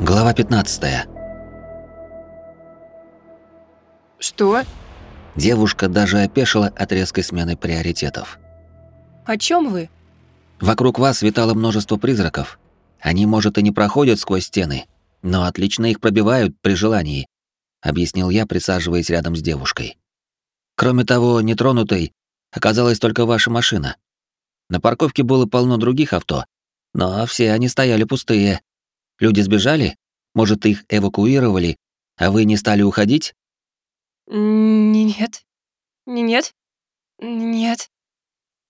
Глава 15. Что? Девушка даже опешила от резкой смены приоритетов. О чем вы? Вокруг вас витало множество призраков. Они, может, и не проходят сквозь стены, но отлично их пробивают при желании, объяснил я, присаживаясь рядом с девушкой. Кроме того, нетронутой оказалась только ваша машина. На парковке было полно других авто, но все они стояли пустые. Люди сбежали? Может, их эвакуировали, а вы не стали уходить? Нет. Нет. Нет.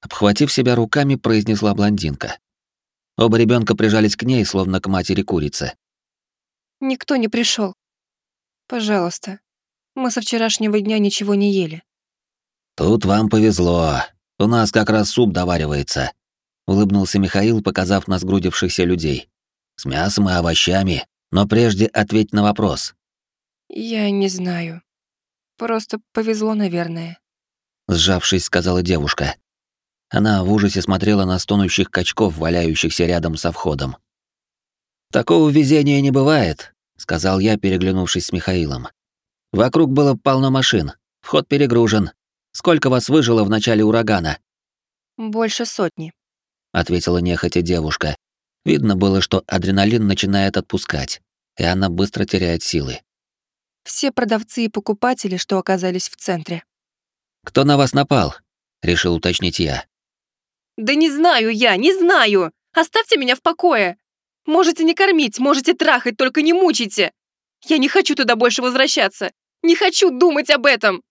Обхватив себя руками, произнесла блондинка. Оба ребенка прижались к ней, словно к матери курицы. Никто не пришел. Пожалуйста. Мы со вчерашнего дня ничего не ели. Тут вам повезло. У нас как раз суп доваривается. Улыбнулся Михаил, показав на сгрудившихся людей. С мясом и овощами. Но прежде ответь на вопрос. Я не знаю. Просто повезло, наверное. Сжавшись, сказала девушка. Она в ужасе смотрела на стонущих качков, валяющихся рядом со входом. «Такого везения не бывает», — сказал я, переглянувшись с Михаилом. «Вокруг было полно машин, вход перегружен. Сколько вас выжило в начале урагана?» «Больше сотни», — ответила нехотя девушка. Видно было, что адреналин начинает отпускать, и она быстро теряет силы. Все продавцы и покупатели, что оказались в центре. «Кто на вас напал?» — решил уточнить я. «Да не знаю я, не знаю! Оставьте меня в покое! Можете не кормить, можете трахать, только не мучайте! Я не хочу туда больше возвращаться! Не хочу думать об этом!»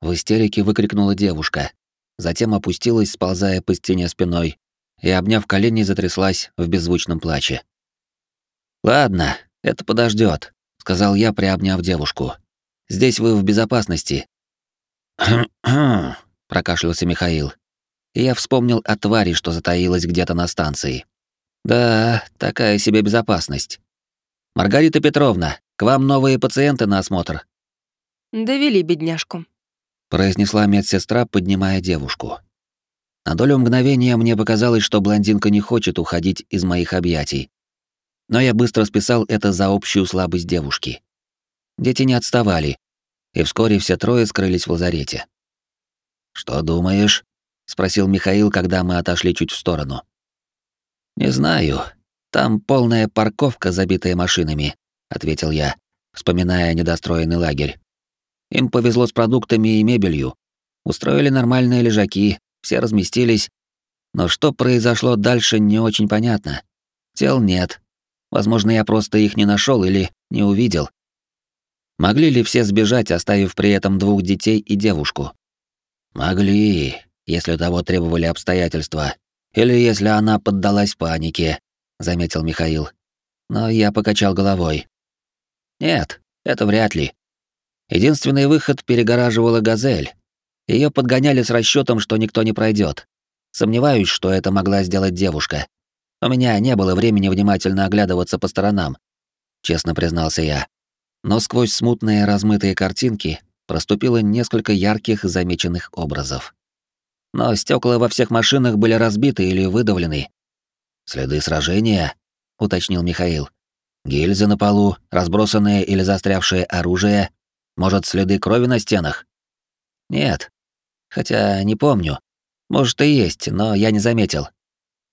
В истерике выкрикнула девушка. Затем опустилась, сползая по стене спиной, и, обняв колени, затряслась в беззвучном плаче. «Ладно, это подождет, сказал я, приобняв девушку. Здесь вы в безопасности. «Хм-хм», прокашлялся Михаил. И я вспомнил о твари, что затаилась где-то на станции. Да, такая себе безопасность. Маргарита Петровна, к вам новые пациенты на осмотр. Довели бедняжку, произнесла медсестра, поднимая девушку. На долю мгновения мне показалось, что блондинка не хочет уходить из моих объятий, но я быстро списал это за общую слабость девушки. Дети не отставали, и вскоре все трое скрылись в лазарете. «Что думаешь?» — спросил Михаил, когда мы отошли чуть в сторону. «Не знаю. Там полная парковка, забитая машинами», — ответил я, вспоминая недостроенный лагерь. «Им повезло с продуктами и мебелью. Устроили нормальные лежаки, все разместились. Но что произошло дальше, не очень понятно. Тел нет, Возможно, я просто их не нашел или не увидел. Могли ли все сбежать, оставив при этом двух детей и девушку? Могли, если того требовали обстоятельства, или если она поддалась панике, заметил Михаил. Но я покачал головой. Нет, это вряд ли. Единственный выход перегораживала газель. Ее подгоняли с расчетом, что никто не пройдет. Сомневаюсь, что это могла сделать девушка. У меня не было времени внимательно оглядываться по сторонам, честно признался я. Но сквозь смутные размытые картинки проступило несколько ярких замеченных образов. Но стекла во всех машинах были разбиты или выдавлены. Следы сражения, уточнил Михаил. Гильзы на полу, разбросанное или застрявшее оружие, может, следы крови на стенах? Нет. Хотя не помню. Может и есть, но я не заметил.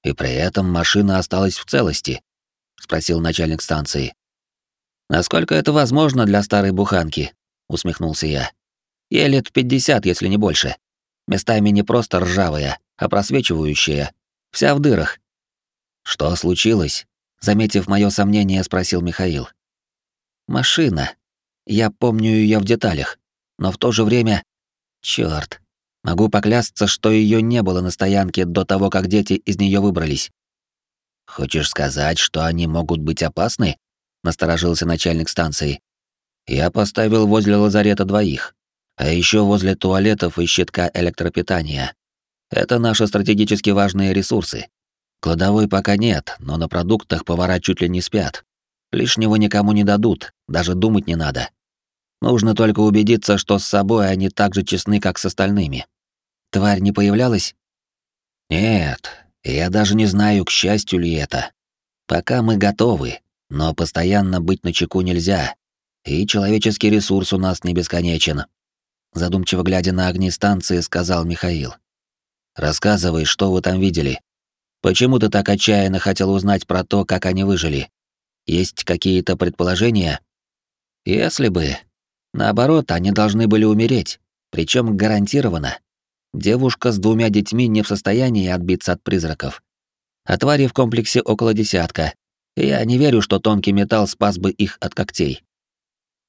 И при этом машина осталась в целости? спросил начальник станции. Насколько это возможно для старой буханки? усмехнулся я. Ей лет пятьдесят, если не больше. Местами не просто ржавая, а просвечивающая, вся в дырах. Что случилось? заметив мое сомнение, спросил Михаил. Машина. Я помню ее в деталях, но в то же время Чёрт, Могу поклясться, что ее не было на стоянке до того, как дети из нее выбрались. Хочешь сказать, что они могут быть опасны? насторожился начальник станции. Я поставил возле лазарета двоих, а еще возле туалетов и щитка электропитания. Это наши стратегически важные ресурсы. Кладовой пока нет, но на продуктах повара чуть ли не спят. Лишнего никому не дадут, даже думать не надо. Нужно только убедиться, что с собой они так же честны, как с остальными. Тварь не появлялась? Нет, я даже не знаю, к счастью ли это. Пока мы готовы, Но постоянно быть на чеку нельзя, и человеческий ресурс у нас не бесконечен. Задумчиво глядя на огни станции, сказал Михаил. Рассказывай, что вы там видели. Почему ты так отчаянно хотел узнать про то, как они выжили? Есть какие-то предположения? Если бы. Наоборот, они должны были умереть, причем гарантированно. Девушка с двумя детьми не в состоянии отбиться от призраков. А твари в комплексе около десятка, я не верю, что тонкий металл спас бы их от когтей.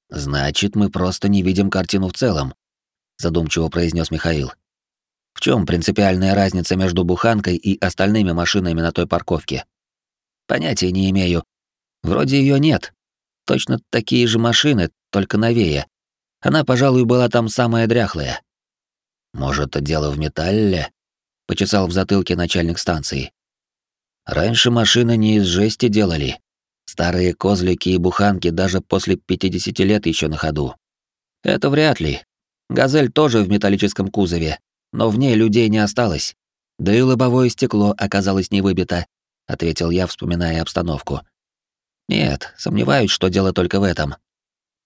Значит, мы просто не видим картину в целом, задумчиво произнес Михаил. В чем принципиальная разница между буханкой и остальными машинами на той парковке? Понятия не имею. Вроде ее нет. Точно такие же машины, только новее. Она, пожалуй, была там самая дряхлая. Может, дело в металле? Почесал в затылке начальник станции. Раньше машины не из жести делали. Старые козлики и буханки даже после 50 лет еще на ходу. Это вряд ли. Газель тоже в металлическом кузове, но в ней людей не осталось. Да и лобовое стекло оказалось не выбито, ответил я, вспоминая обстановку. Нет, сомневаюсь, что дело только в этом.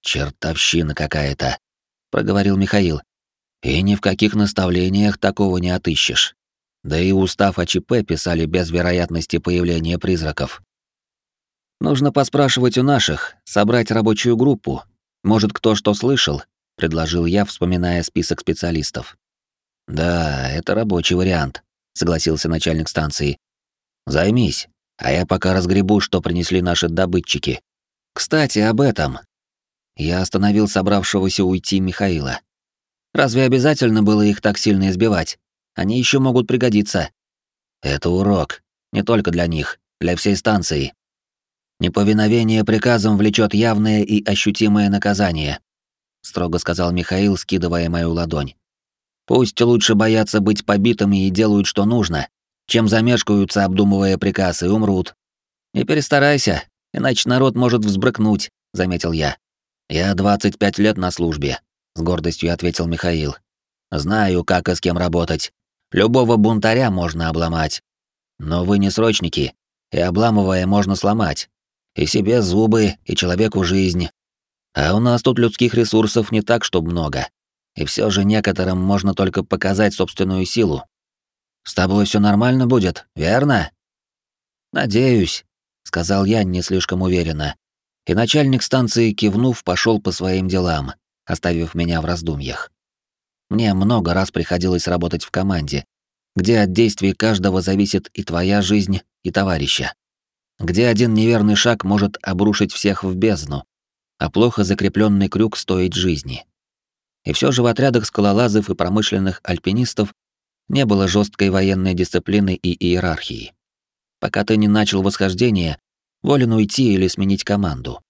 Чертовщина какая-то, проговорил Михаил. И ни в каких наставлениях такого не отыщешь. Да и устав о ЧП писали без вероятности появления призраков. Нужно поспрашивать у наших, собрать рабочую группу. Может, кто что слышал, предложил я, вспоминая список специалистов. Да, это рабочий вариант, согласился начальник станции. Займись, а я пока разгребу, что принесли наши добытчики. Кстати, об этом. Я остановил собравшегося уйти Михаила. Разве обязательно было их так сильно избивать? Они еще могут пригодиться. Это урок, не только для них, для всей станции. Неповиновение приказам влечет явное и ощутимое наказание, строго сказал Михаил, скидывая мою ладонь. Пусть лучше боятся быть побитыми и делают, что нужно, чем замешкаются, обдумывая приказ, и умрут. Не перестарайся, иначе народ может взбрыкнуть, заметил я. Я 25 лет на службе, с гордостью ответил Михаил. Знаю, как и с кем работать. Любого бунтаря можно обломать. Но вы не срочники, и обламывая можно сломать. И себе зубы, и человеку жизнь. А у нас тут людских ресурсов не так, чтобы много. И все же некоторым можно только показать собственную силу. С тобой все нормально будет, верно? Надеюсь, сказал я не слишком уверенно. И начальник станции, кивнув, пошел по своим делам, оставив меня в раздумьях. Мне много раз приходилось работать в команде, где от действий каждого зависит и твоя жизнь, и товарища. Где один неверный шаг может обрушить всех в бездну, а плохо закрепленный крюк стоит жизни. И все же в отрядах скалолазов и промышленных альпинистов не было жесткой военной дисциплины и иерархии. Пока ты не начал восхождение, волен уйти или сменить команду.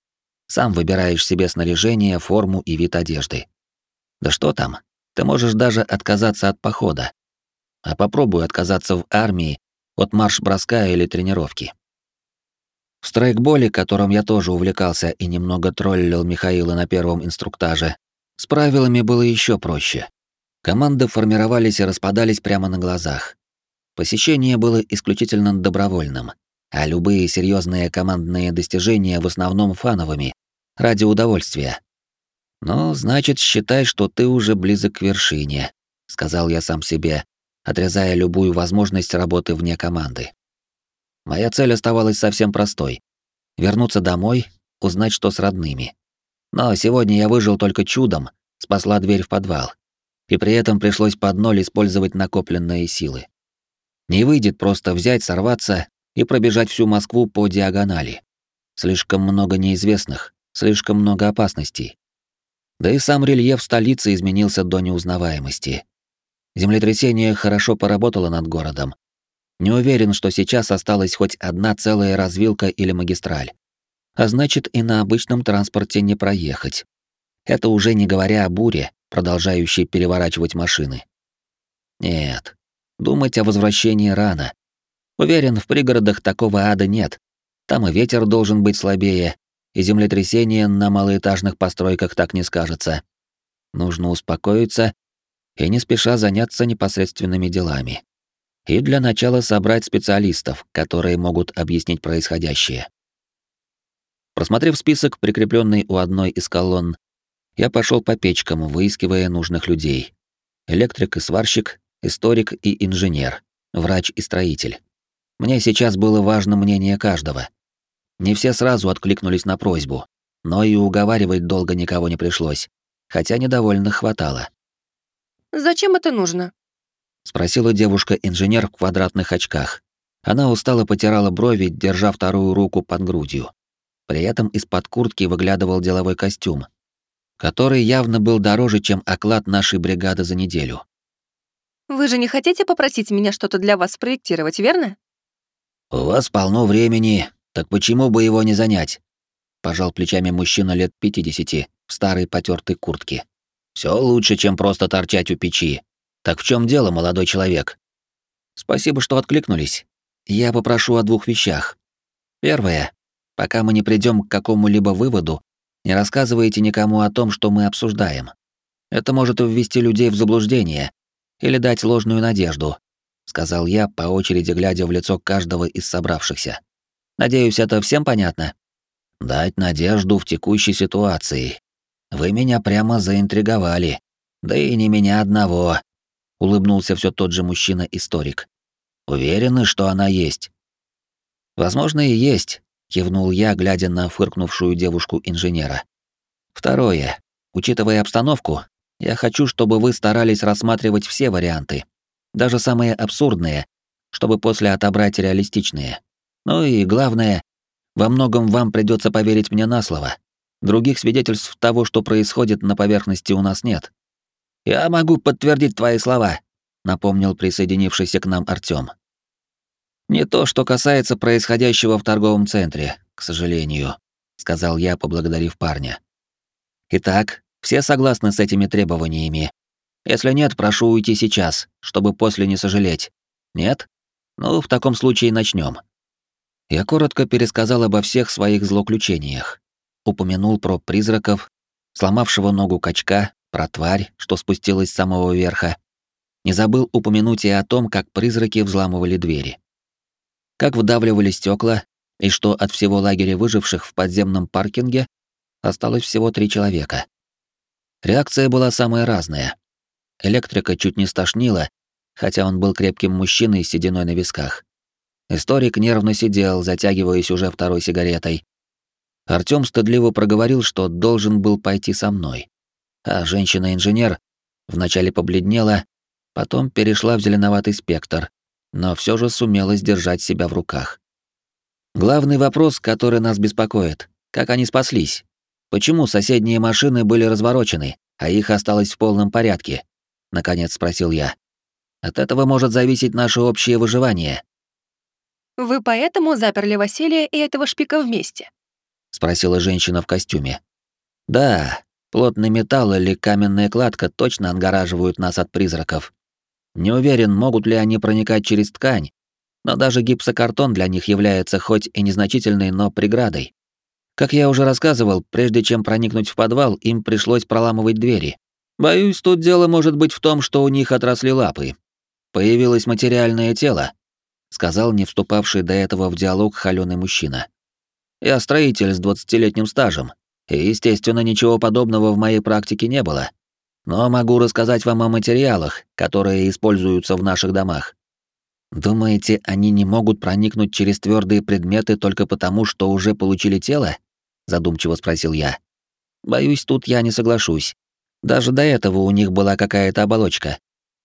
Сам выбираешь себе снаряжение, форму и вид одежды. Да что там, ты можешь даже отказаться от похода. А попробуй отказаться в армии от марш-броска или тренировки. В страйкболе, которым я тоже увлекался и немного троллил Михаила на первом инструктаже, с правилами было еще проще. Команды формировались и распадались прямо на глазах. Посещение было исключительно добровольным, а любые серьезные командные достижения в основном фановыми, ради удовольствия. «Ну, значит, считай, что ты уже близок к вершине», — сказал я сам себе, отрезая любую возможность работы вне команды. Моя цель оставалась совсем простой — вернуться домой, узнать, что с родными. Но сегодня я выжил только чудом, спасла дверь в подвал. И при этом пришлось под ноль использовать накопленные силы. Не выйдет просто взять, сорваться и пробежать всю Москву по диагонали. Слишком много неизвестных, слишком много опасностей. Да и сам рельеф столицы изменился до неузнаваемости. Землетрясение хорошо поработало над городом. Не уверен, что сейчас осталась хоть одна целая развилка или магистраль. А значит, и на обычном транспорте не проехать. Это уже не говоря о буре, продолжающей переворачивать машины. Нет, думать о возвращении рано. Уверен, в пригородах такого ада нет. Там и ветер должен быть слабее, и землетрясение на малоэтажных постройках так не скажется. Нужно успокоиться и не спеша заняться непосредственными делами. И для начала собрать специалистов, которые могут объяснить происходящее. Просмотрев список, прикрепленный у одной из колонн, я пошел по печкам, выискивая нужных людей. Электрик и сварщик, историк и инженер, врач и строитель. Мне сейчас было важно мнение каждого. Не все сразу откликнулись на просьбу, но и уговаривать долго никого не пришлось, хотя недовольных хватало. «Зачем это нужно?» — спросила девушка-инженер в квадратных очках. Она устало потирала брови, держа вторую руку под грудью. При этом из-под куртки выглядывал деловой костюм, который явно был дороже, чем оклад нашей бригады за неделю. «Вы же не хотите попросить меня что-то для вас спроектировать, верно?» «У вас полно времени, так почему бы его не занять?» Пожал плечами мужчина лет пятидесяти в старой потертой куртке. Все лучше, чем просто торчать у печи. Так в чем дело, молодой человек? Спасибо, что откликнулись. Я попрошу о двух вещах. Первое. Пока мы не придем к какому-либо выводу, не рассказывайте никому о том, что мы обсуждаем. Это может ввести людей в заблуждение или дать ложную надежду, сказал я, по очереди глядя в лицо каждого из собравшихся. Надеюсь, это всем понятно. Дать надежду в текущей ситуации. Вы меня прямо заинтриговали. Да и не меня одного, улыбнулся все тот же мужчина-историк. Уверены, что она есть? Возможно, и есть, кивнул я, глядя на фыркнувшую девушку-инженера. Второе. Учитывая обстановку, я хочу, чтобы вы старались рассматривать все варианты, даже самые абсурдные, чтобы после отобрать реалистичные. Ну и главное, во многом вам придется поверить мне на слово. Других свидетельств того, что происходит на поверхности, у нас нет. Я могу подтвердить твои слова, напомнил присоединившийся к нам Артём. Не то, что касается происходящего в торговом центре, к сожалению, сказал я, поблагодарив парня. Итак, все согласны с этими требованиями. Если нет, прошу уйти сейчас, чтобы после не сожалеть. Нет? Ну, в таком случае начнем. Я коротко пересказал обо всех своих злоключениях. Упомянул про призраков, сломавшего ногу качка, про тварь, что спустилась с самого верха. Не забыл упомянуть и о том, как призраки взламывали двери как вдавливали стекла, и что от всего лагеря выживших в подземном паркинге осталось всего три человека. Реакция была самая разная. Электрика чуть не стошнила, хотя он был крепким мужчиной с сединой на висках. Историк нервно сидел, затягиваясь уже второй сигаретой. Артём стыдливо проговорил, что должен был пойти со мной. А женщина-инженер вначале побледнела, потом перешла в зеленоватый спектр, но все же сумела сдержать себя в руках. Главный вопрос, который нас беспокоит, как они спаслись? Почему соседние машины были разворочены, а их осталось в полном порядке? Наконец спросил я. От этого может зависеть наше общее выживание. Вы поэтому заперли Василия и этого шпика вместе? Спросила женщина в костюме. Да, плотный металл или каменная кладка точно отгораживают нас от призраков. Не уверен, могут ли они проникать через ткань, но даже гипсокартон для них является хоть и незначительной, но преградой. Как я уже рассказывал, прежде чем проникнуть в подвал, им пришлось проламывать двери. Боюсь, тут дело может быть в том, что у них отросли лапы. Появилось материальное тело, сказал не вступавший до этого в диалог холёный мужчина. Я строитель с двадцатилетним стажем, и, естественно, ничего подобного в моей практике не было но могу рассказать вам о материалах, которые используются в наших домах. Думаете, они не могут проникнуть через твердые предметы только потому, что уже получили тело? задумчиво спросил я. Боюсь, тут я не соглашусь. Даже до этого у них была какая-то оболочка.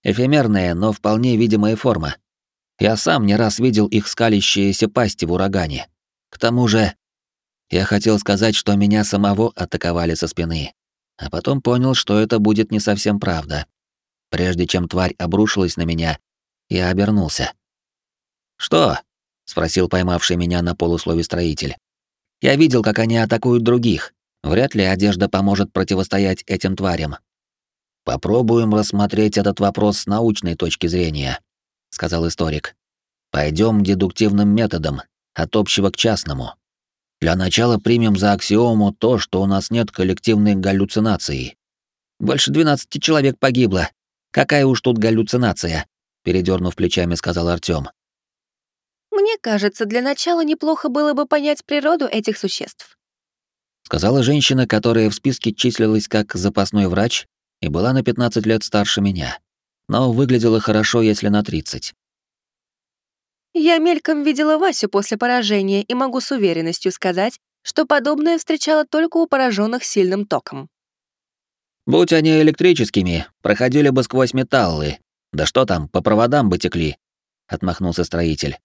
Эфемерная, но вполне видимая форма. Я сам не раз видел их скалящиеся пасти в урагане. К тому же, я хотел сказать, что меня самого атаковали со спины а потом понял, что это будет не совсем правда. Прежде чем тварь обрушилась на меня, я обернулся. «Что?» — спросил поймавший меня на полуслове строитель. «Я видел, как они атакуют других. Вряд ли одежда поможет противостоять этим тварям». «Попробуем рассмотреть этот вопрос с научной точки зрения», — сказал историк. «Пойдем дедуктивным методом, от общего к частному. Для начала примем за аксиому то, что у нас нет коллективной галлюцинации. Больше 12 человек погибло. Какая уж тут галлюцинация, передернув плечами, сказал Артём. Мне кажется, для начала неплохо было бы понять природу этих существ. сказала женщина, которая в списке числилась как запасной врач и была на 15 лет старше меня, но выглядела хорошо, если на 30. Я мельком видела Васю после поражения и могу с уверенностью сказать, что подобное встречала только у пораженных сильным током. Будь они электрическими, проходили бы сквозь металлы. Да что там, по проводам бы текли, отмахнулся строитель.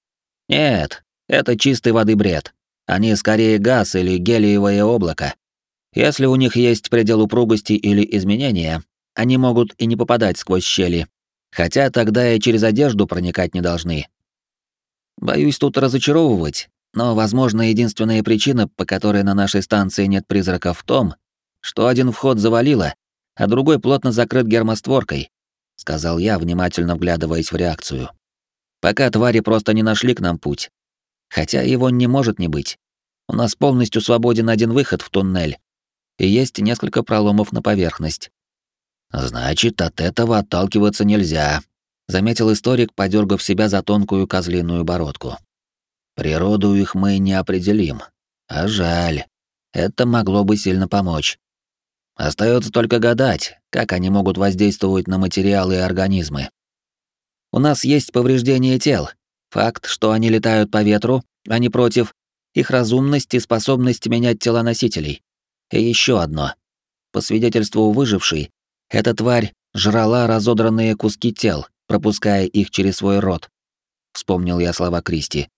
Нет, это чистой воды бред. Они скорее газ или гелиевое облако. Если у них есть предел упругости или изменения, они могут и не попадать сквозь щели. Хотя тогда и через одежду проникать не должны. Боюсь тут разочаровывать, но, возможно, единственная причина, по которой на нашей станции нет призраков в том, что один вход завалило, а другой плотно закрыт гермостворкой, сказал я, внимательно вглядываясь в реакцию. Пока твари просто не нашли к нам путь. Хотя его не может не быть. У нас полностью свободен один выход в туннель, и есть несколько проломов на поверхность. Значит, от этого отталкиваться нельзя, заметил историк, подергав себя за тонкую козлиную бородку. Природу их мы не определим. А жаль. Это могло бы сильно помочь. Остается только гадать, как они могут воздействовать на материалы и организмы. У нас есть повреждения тел. Факт, что они летают по ветру, а не против, их разумность и способность менять тела носителей. И еще одно. По свидетельству выжившей, эта тварь жрала разодранные куски тел, пропуская их через свой рот. Вспомнил я слова Кристи.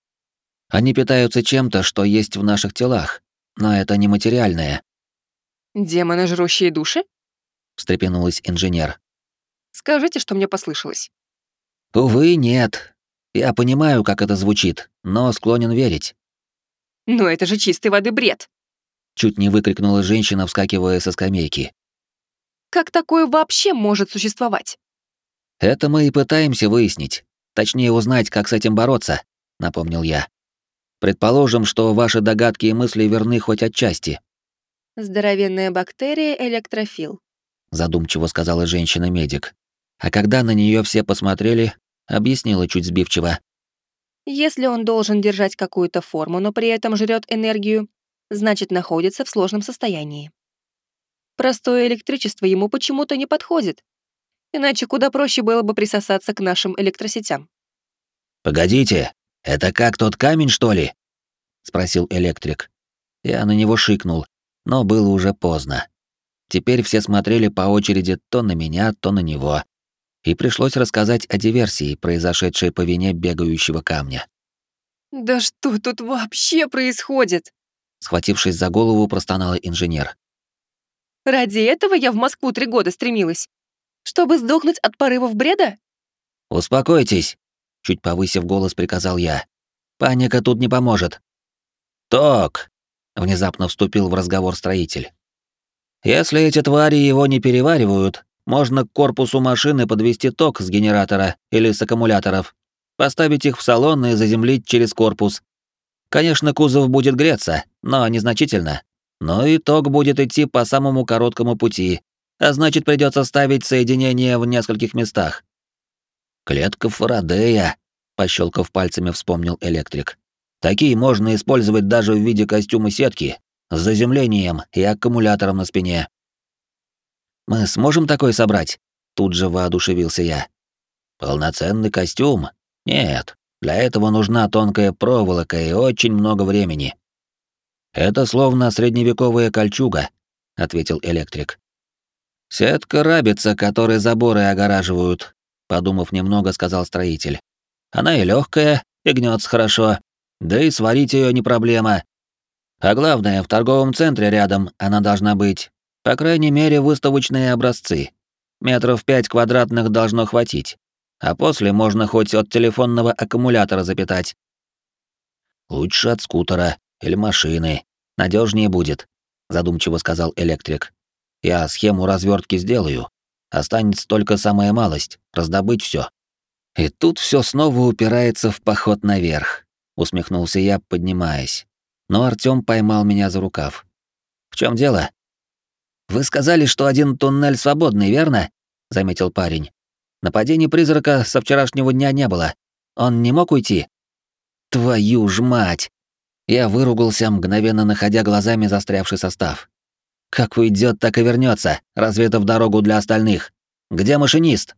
Они питаются чем-то, что есть в наших телах, но это не материальное. «Демоны, жрущие души?» — встрепенулась инженер. «Скажите, что мне послышалось». «Увы, нет. Я понимаю, как это звучит, но склонен верить». «Но это же чистой воды бред!» Чуть не выкрикнула женщина, вскакивая со скамейки. «Как такое вообще может существовать?» «Это мы и пытаемся выяснить. Точнее, узнать, как с этим бороться», — напомнил я. «Предположим, что ваши догадки и мысли верны хоть отчасти, Здоровенная бактерия электрофил. Задумчиво сказала женщина-медик. А когда на нее все посмотрели, объяснила чуть сбивчиво. Если он должен держать какую-то форму, но при этом жрет энергию, значит, находится в сложном состоянии. Простое электричество ему почему-то не подходит. Иначе куда проще было бы присосаться к нашим электросетям. «Погодите, это как тот камень, что ли?» — спросил электрик. Я на него шикнул, но было уже поздно. Теперь все смотрели по очереди то на меня, то на него. И пришлось рассказать о диверсии, произошедшей по вине бегающего камня. «Да что тут вообще происходит?» Схватившись за голову, простонала инженер. «Ради этого я в Москву три года стремилась. Чтобы сдохнуть от порывов бреда?» «Успокойтесь», — чуть повысив голос, приказал я. «Паника тут не поможет». «Ток!» Внезапно вступил в разговор строитель. Если эти твари его не переваривают, можно к корпусу машины подвести ток с генератора или с аккумуляторов, поставить их в салон и заземлить через корпус. Конечно, кузов будет греться, но незначительно. Но и ток будет идти по самому короткому пути, а значит, придется ставить соединение в нескольких местах. Клетка Фарадея, пощелкав пальцами, вспомнил электрик. Такие можно использовать даже в виде костюма сетки с заземлением и аккумулятором на спине. Мы сможем такой собрать? Тут же воодушевился я. Полноценный костюм? Нет. Для этого нужна тонкая проволока и очень много времени. Это словно средневековая кольчуга, ответил электрик. Сетка рабица, которой заборы огораживают, подумав немного, сказал строитель. Она и легкая, и гнется хорошо, да и сварить ее не проблема. А главное, в торговом центре рядом она должна быть. По крайней мере, выставочные образцы. Метров пять квадратных должно хватить. А после можно хоть от телефонного аккумулятора запитать. Лучше от скутера или машины. Надежнее будет, задумчиво сказал электрик. Я схему развертки сделаю. Останется только самая малость раздобыть все. И тут все снова упирается в поход наверх усмехнулся я, поднимаясь. Но Артём поймал меня за рукав. В чем дело? Вы сказали, что один туннель свободный, верно? заметил парень. Нападений призрака со вчерашнего дня не было. Он не мог уйти. Твою ж мать! Я выругался, мгновенно находя глазами застрявший состав. Как уйдет, так и вернется. Разве это в дорогу для остальных? Где машинист?